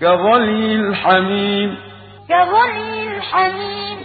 كغلي الحميم. كغلي الحميم.